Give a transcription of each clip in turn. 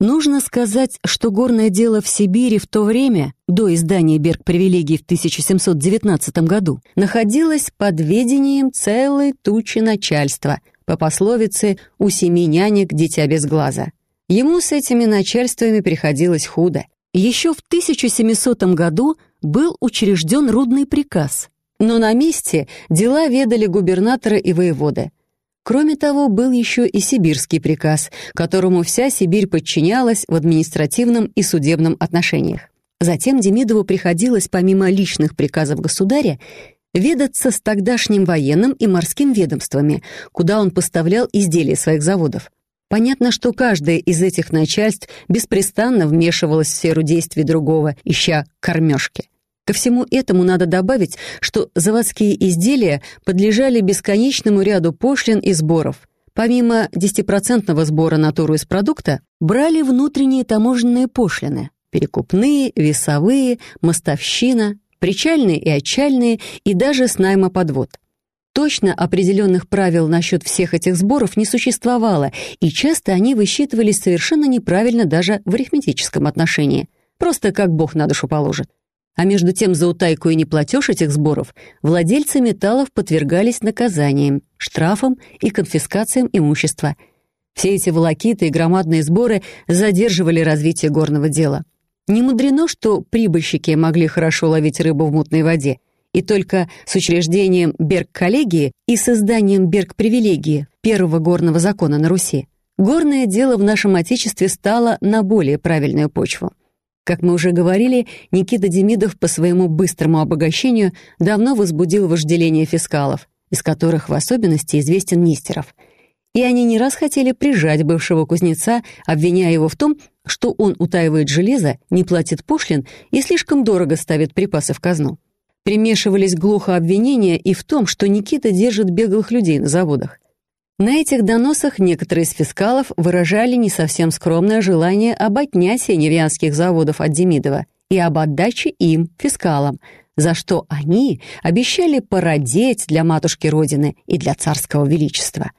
Нужно сказать, что горное дело в Сибири в то время, до издания Берг-привилегий в 1719 году, находилось под ведением целой тучи начальства, по пословице «у семи нянек дитя без глаза». Ему с этими начальствами приходилось худо. Еще в 1700 году был учрежден рудный приказ, но на месте дела ведали губернаторы и воеводы. Кроме того, был еще и сибирский приказ, которому вся Сибирь подчинялась в административном и судебном отношениях. Затем Демидову приходилось, помимо личных приказов государя, ведаться с тогдашним военным и морским ведомствами, куда он поставлял изделия своих заводов. Понятно, что каждое из этих начальств беспрестанно вмешивалось в сферу действий другого, ища кормежки. Ко всему этому надо добавить, что заводские изделия подлежали бесконечному ряду пошлин и сборов. Помимо 10% сбора натуру из продукта, брали внутренние таможенные пошлины – перекупные, весовые, мостовщина, причальные и отчальные и даже с найма подвод. Точно определенных правил насчет всех этих сборов не существовало, и часто они высчитывались совершенно неправильно даже в арифметическом отношении. Просто как Бог на душу положит. А между тем за утайку и неплатеж этих сборов владельцы металлов подвергались наказаниям, штрафам и конфискациям имущества. Все эти волокиты и громадные сборы задерживали развитие горного дела. Не мудрено, что прибыльщики могли хорошо ловить рыбу в мутной воде, и только с учреждением Берг-коллегии и созданием Берг-привилегии первого горного закона на Руси горное дело в нашем Отечестве стало на более правильную почву. Как мы уже говорили, Никита Демидов по своему быстрому обогащению давно возбудил вожделение фискалов, из которых в особенности известен Нестеров. И они не раз хотели прижать бывшего кузнеца, обвиняя его в том, что он утаивает железо, не платит пошлин и слишком дорого ставит припасы в казну. Примешивались глухо обвинения и в том, что Никита держит беглых людей на заводах. На этих доносах некоторые из фискалов выражали не совсем скромное желание об отнятии невьянских заводов от Демидова и об отдаче им, фискалам, за что они обещали породеть для матушки Родины и для царского величества.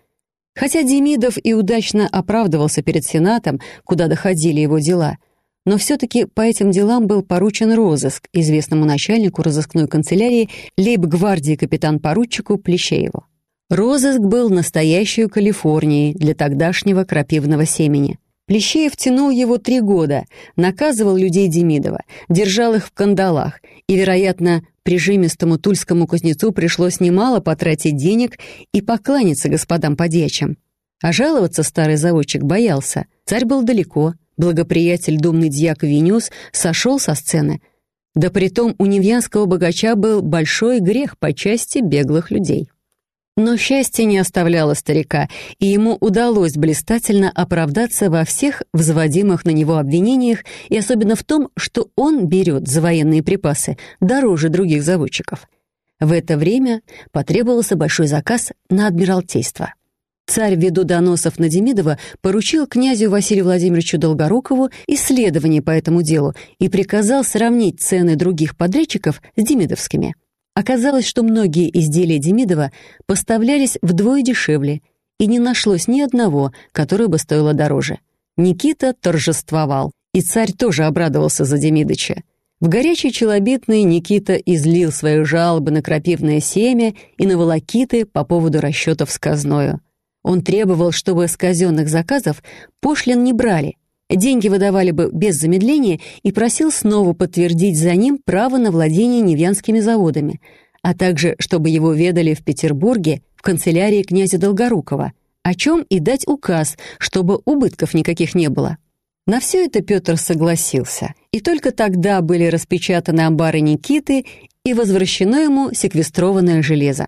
Хотя Демидов и удачно оправдывался перед Сенатом, куда доходили его дела, но все-таки по этим делам был поручен розыск известному начальнику разыскной канцелярии лейб-гвардии капитан-поручику Плещееву. Розыск был настоящей Калифорнией для тогдашнего крапивного семени. Плещеев тянул его три года, наказывал людей Демидова, держал их в кандалах, и, вероятно, прижимистому тульскому кузнецу пришлось немало потратить денег и покланяться господам подьячим. А жаловаться старый заводчик боялся. Царь был далеко, благоприятель думный дьяк Винюс сошел со сцены. Да притом у невьянского богача был большой грех по части беглых людей. Но счастье не оставляло старика, и ему удалось блистательно оправдаться во всех взводимых на него обвинениях и особенно в том, что он берет за военные припасы дороже других заводчиков. В это время потребовался большой заказ на Адмиралтейство. Царь, ввиду доносов на Демидова, поручил князю Василию Владимировичу Долгорукову исследование по этому делу и приказал сравнить цены других подрядчиков с демидовскими. Оказалось, что многие изделия Демидова поставлялись вдвое дешевле, и не нашлось ни одного, которое бы стоило дороже. Никита торжествовал, и царь тоже обрадовался за Демидыча. В горячий челобитный Никита излил свои жалобы на крапивное семя и на волокиты по поводу расчетов с казною. Он требовал, чтобы с казенных заказов пошлин не брали, деньги выдавали бы без замедления и просил снова подтвердить за ним право на владение Невьянскими заводами, а также чтобы его ведали в Петербурге в канцелярии князя Долгорукова, о чем и дать указ, чтобы убытков никаких не было. На все это Петр согласился, и только тогда были распечатаны амбары Никиты и возвращено ему секвестрованное железо.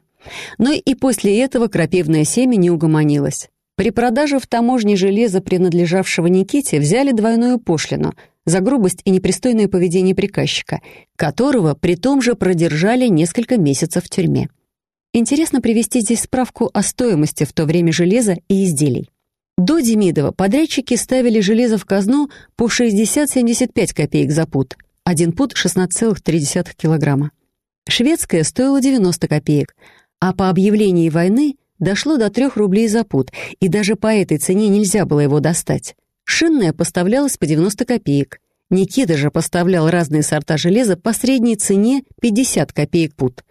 Но и после этого крапивное семя не угомонилось. При продаже в таможне железа, принадлежавшего Никите, взяли двойную пошлину за грубость и непристойное поведение приказчика, которого при том же продержали несколько месяцев в тюрьме. Интересно привести здесь справку о стоимости в то время железа и изделий. До Демидова подрядчики ставили железо в казну по 60-75 копеек за пуд, один пуд — 16,3 килограмма. Шведское стоило 90 копеек, а по объявлении войны дошло до трех рублей за пуд, и даже по этой цене нельзя было его достать. Шинная поставлялась по 90 копеек. Никита же поставлял разные сорта железа по средней цене 50 копеек пут.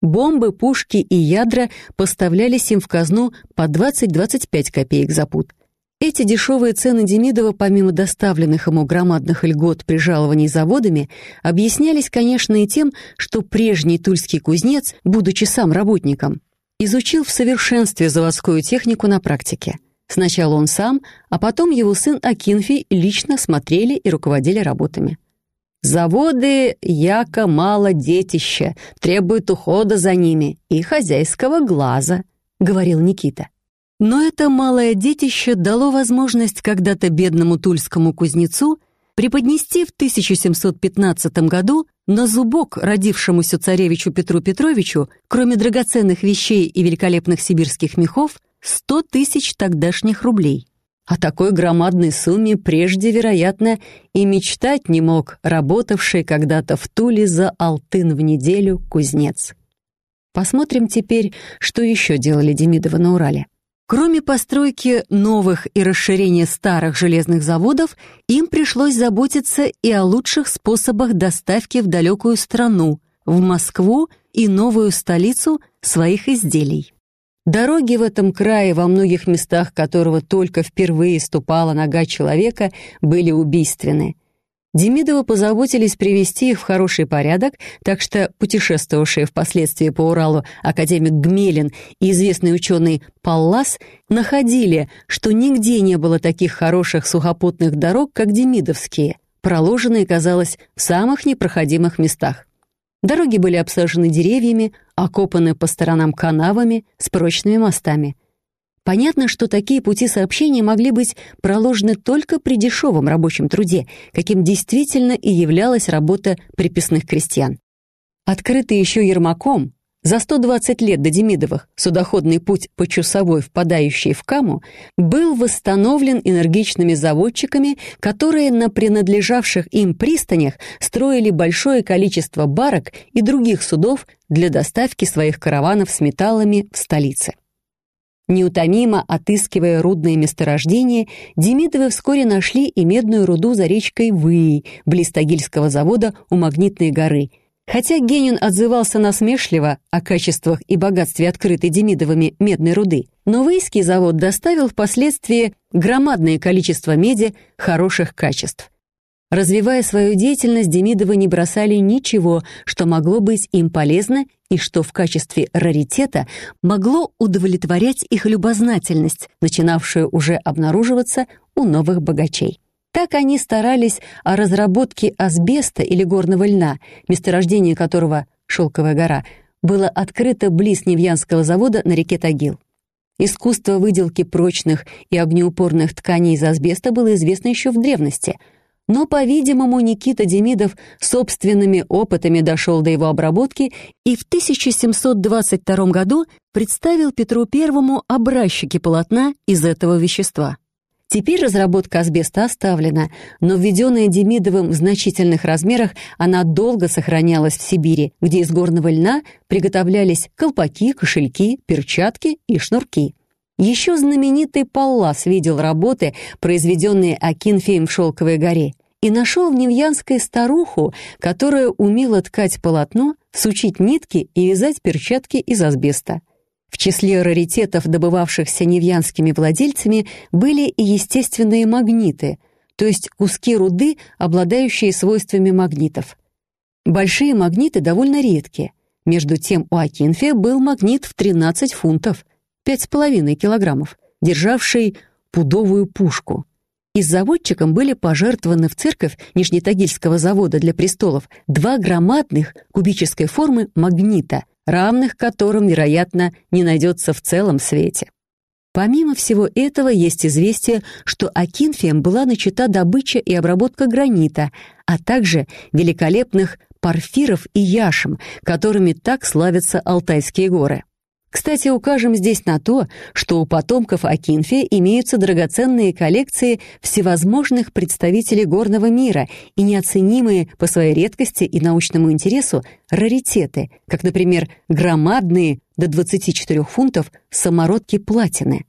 Бомбы, пушки и ядра поставлялись им в казну по 20-25 копеек за пут. Эти дешевые цены Демидова, помимо доставленных ему громадных льгот при жаловании заводами, объяснялись, конечно, и тем, что прежний тульский кузнец, будучи сам работником, изучил в совершенстве заводскую технику на практике. Сначала он сам, а потом его сын Акинфий лично смотрели и руководили работами. Заводы яко мало детища, требуют ухода за ними и хозяйского глаза, говорил Никита. Но это малое детище дало возможность когда-то бедному тульскому кузнецу преподнести в 1715 году на зубок родившемуся царевичу Петру Петровичу, кроме драгоценных вещей и великолепных сибирских мехов, 100 тысяч тогдашних рублей. О такой громадной сумме прежде, вероятно, и мечтать не мог работавший когда-то в Туле за алтын в неделю кузнец. Посмотрим теперь, что еще делали Демидовы на Урале. Кроме постройки новых и расширения старых железных заводов, им пришлось заботиться и о лучших способах доставки в далекую страну, в Москву и новую столицу своих изделий. Дороги в этом крае, во многих местах которого только впервые ступала нога человека, были убийственны. Демидовы позаботились привести их в хороший порядок, так что путешествовавшие впоследствии по Уралу академик Гмелин и известный ученый Паллас находили, что нигде не было таких хороших сухопутных дорог, как демидовские, проложенные, казалось, в самых непроходимых местах. Дороги были обсажены деревьями, окопаны по сторонам канавами с прочными мостами. Понятно, что такие пути сообщения могли быть проложены только при дешевом рабочем труде, каким действительно и являлась работа приписных крестьян. Открытый еще Ермаком, за 120 лет до Демидовых судоходный путь по Чусовой, впадающий в Каму, был восстановлен энергичными заводчиками, которые на принадлежавших им пристанях строили большое количество барок и других судов для доставки своих караванов с металлами в столице. Неутомимо отыскивая рудные месторождения, Демидовы вскоре нашли и медную руду за речкой Выи, близ Тагильского завода у Магнитной горы. Хотя Генин отзывался насмешливо о качествах и богатстве открытой Демидовыми медной руды, но Выйский завод доставил впоследствии громадное количество меди хороших качеств. Развивая свою деятельность, Демидовы не бросали ничего, что могло быть им полезно и что в качестве раритета могло удовлетворять их любознательность, начинавшую уже обнаруживаться у новых богачей. Так они старались о разработке асбеста или горного льна, месторождение которого, Шелковая гора, было открыто близ Невьянского завода на реке Тагил. Искусство выделки прочных и огнеупорных тканей из асбеста было известно еще в древности — но, по-видимому, Никита Демидов собственными опытами дошел до его обработки и в 1722 году представил Петру Первому образчики полотна из этого вещества. Теперь разработка асбеста оставлена, но введенная Демидовым в значительных размерах, она долго сохранялась в Сибири, где из горного льна приготовлялись колпаки, кошельки, перчатки и шнурки. Еще знаменитый Паллас видел работы, произведенные Акинфеем в Шелковой горе, и нашел в Невьянской старуху, которая умела ткать полотно, сучить нитки и вязать перчатки из асбеста. В числе раритетов, добывавшихся невьянскими владельцами, были и естественные магниты, то есть куски руды, обладающие свойствами магнитов. Большие магниты довольно редкие. Между тем у Акинфе был магнит в 13 фунтов, пять с половиной килограммов, державший пудовую пушку. И заводчикам были пожертвованы в церковь Нижнетагильского завода для престолов два громадных кубической формы магнита, равных которым, вероятно, не найдется в целом свете. Помимо всего этого, есть известие, что Акинфием была начата добыча и обработка гранита, а также великолепных порфиров и яшем, которыми так славятся Алтайские горы. Кстати, укажем здесь на то, что у потомков Акинфия имеются драгоценные коллекции всевозможных представителей горного мира и неоценимые по своей редкости и научному интересу раритеты, как, например, громадные до 24 фунтов самородки платины.